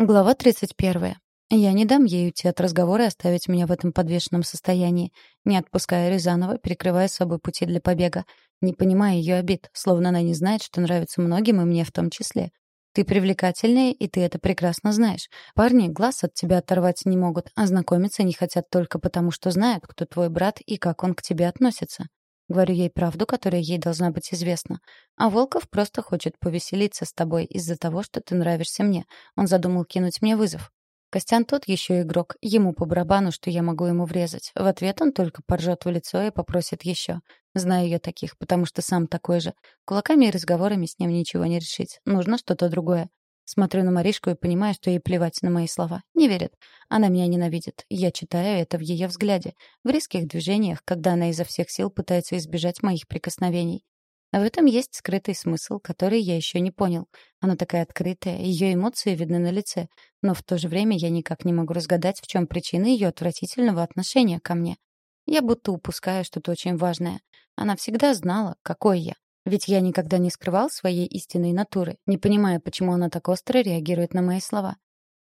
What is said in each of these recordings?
Глава 31. Я не дам ей уйти от разговора и оставить меня в этом подвешенном состоянии, не отпуская Рязанова, перекрывая собой пути для побега, не понимая ее обид, словно она не знает, что нравится многим, и мне в том числе. Ты привлекательная, и ты это прекрасно знаешь. Парни глаз от тебя оторвать не могут, а знакомиться не хотят только потому, что знают, кто твой брат и как он к тебе относится. Говорю ей правду, которая ей должна быть известна. А Волков просто хочет повеселиться с тобой из-за того, что ты нравишься мне. Он задумал кинуть мне вызов. Костян тот еще игрок. Ему по барабану, что я могу ему врезать. В ответ он только поржет в лицо и попросит еще. Знаю я таких, потому что сам такой же. Кулаками и разговорами с ним ничего не решить. Нужно что-то другое. Смотрю на Маришку и понимаю, что ей плевать на мои слова. Не верит. Она меня ненавидит. Я читаю это в ее взгляде, в резких движениях, когда она изо всех сил пытается избежать моих прикосновений. А в этом есть скрытый смысл, который я еще не понял. Она такая открытая, ее эмоции видны на лице, но в то же время я никак не могу разгадать, в чем причина ее отвратительного отношения ко мне. Я будто упускаю что-то очень важное. Она всегда знала, какой я. Ведь я никогда не скрывал своей истинной натуры, не понимая, почему она так остро реагирует на мои слова.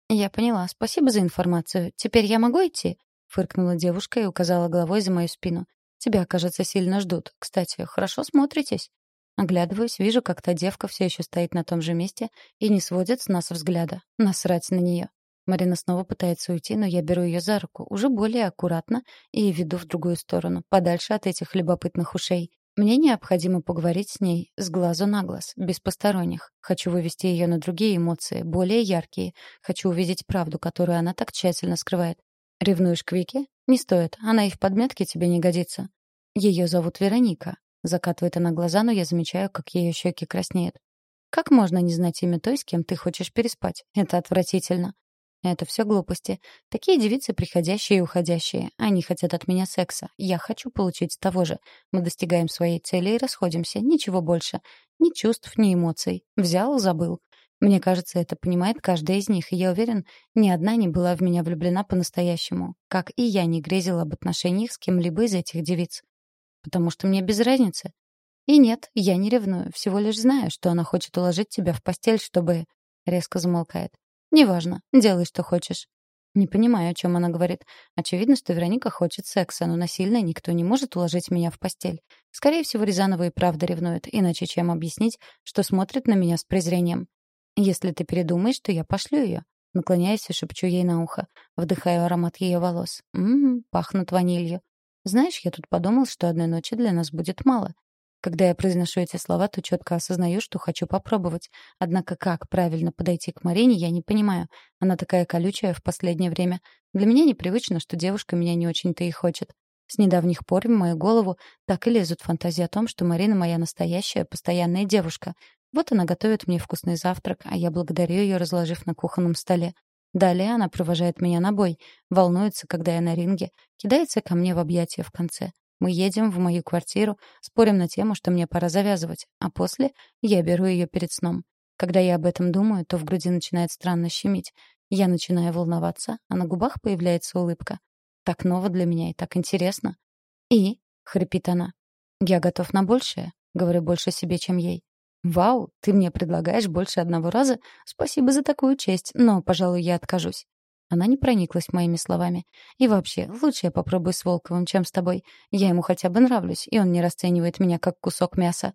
«Я поняла. Спасибо за информацию. Теперь я могу идти?» — фыркнула девушка и указала головой за мою спину. «Тебя, кажется, сильно ждут. Кстати, хорошо смотритесь». Оглядываюсь, вижу, как та девка все еще стоит на том же месте и не сводит с нас взгляда. Насрать на нее. Марина снова пытается уйти, но я беру ее за руку, уже более аккуратно, и веду в другую сторону, подальше от этих любопытных ушей. Мне необходимо поговорить с ней с глазу на глаз, без посторонних. Хочу вывести ее на другие эмоции, более яркие. Хочу увидеть правду, которую она так тщательно скрывает. Ревнуешь к Вике? Не стоит. Она и в подметке тебе не годится. Ее зовут Вероника. Закатывает она глаза, но я замечаю, как ее щеки краснеют. Как можно не знать имя той, с кем ты хочешь переспать? Это отвратительно. Это все глупости. Такие девицы приходящие и уходящие. Они хотят от меня секса. Я хочу получить того же. Мы достигаем своей цели и расходимся. Ничего больше. Ни чувств, ни эмоций. Взял, забыл. Мне кажется, это понимает каждая из них, и я уверен, ни одна не была в меня влюблена по-настоящему, как и я не грезила об отношениях с кем-либо из этих девиц. Потому что мне без разницы. И нет, я не ревную, всего лишь знаю, что она хочет уложить тебя в постель, чтобы... Резко замолкает. «Неважно. Делай, что хочешь». Не понимаю, о чем она говорит. Очевидно, что Вероника хочет секса, но насильно никто не может уложить меня в постель. Скорее всего, Рязанова и правда ревнует, иначе чем объяснить, что смотрит на меня с презрением. Если ты передумаешь, то я пошлю ее. Наклоняюсь и шепчу ей на ухо. Вдыхаю аромат ее волос. Ммм, пахнут ванилью. Знаешь, я тут подумал, что одной ночи для нас будет мало. Когда я произношу эти слова, то четко осознаю, что хочу попробовать. Однако как правильно подойти к Марине, я не понимаю. Она такая колючая в последнее время. Для меня непривычно, что девушка меня не очень-то и хочет. С недавних пор в мою голову так и лезут фантазии о том, что Марина моя настоящая, постоянная девушка. Вот она готовит мне вкусный завтрак, а я благодарю ее, разложив на кухонном столе. Далее она провожает меня на бой, волнуется, когда я на ринге, кидается ко мне в объятия в конце. Мы едем в мою квартиру, спорим на тему, что мне пора завязывать, а после я беру ее перед сном. Когда я об этом думаю, то в груди начинает странно щемить. Я начинаю волноваться, а на губах появляется улыбка. Так ново для меня и так интересно. «И?» — хрипит она. «Я готов на большее», — говорю больше себе, чем ей. «Вау, ты мне предлагаешь больше одного раза? Спасибо за такую честь, но, пожалуй, я откажусь». Она не прониклась моими словами. «И вообще, лучше я попробую с Волковым, чем с тобой. Я ему хотя бы нравлюсь, и он не расценивает меня как кусок мяса».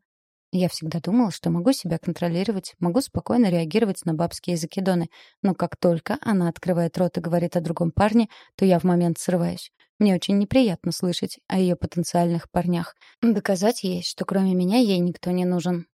Я всегда думала, что могу себя контролировать, могу спокойно реагировать на бабские закидоны, но как только она открывает рот и говорит о другом парне, то я в момент срываюсь. Мне очень неприятно слышать о ее потенциальных парнях. Доказать ей, что кроме меня ей никто не нужен.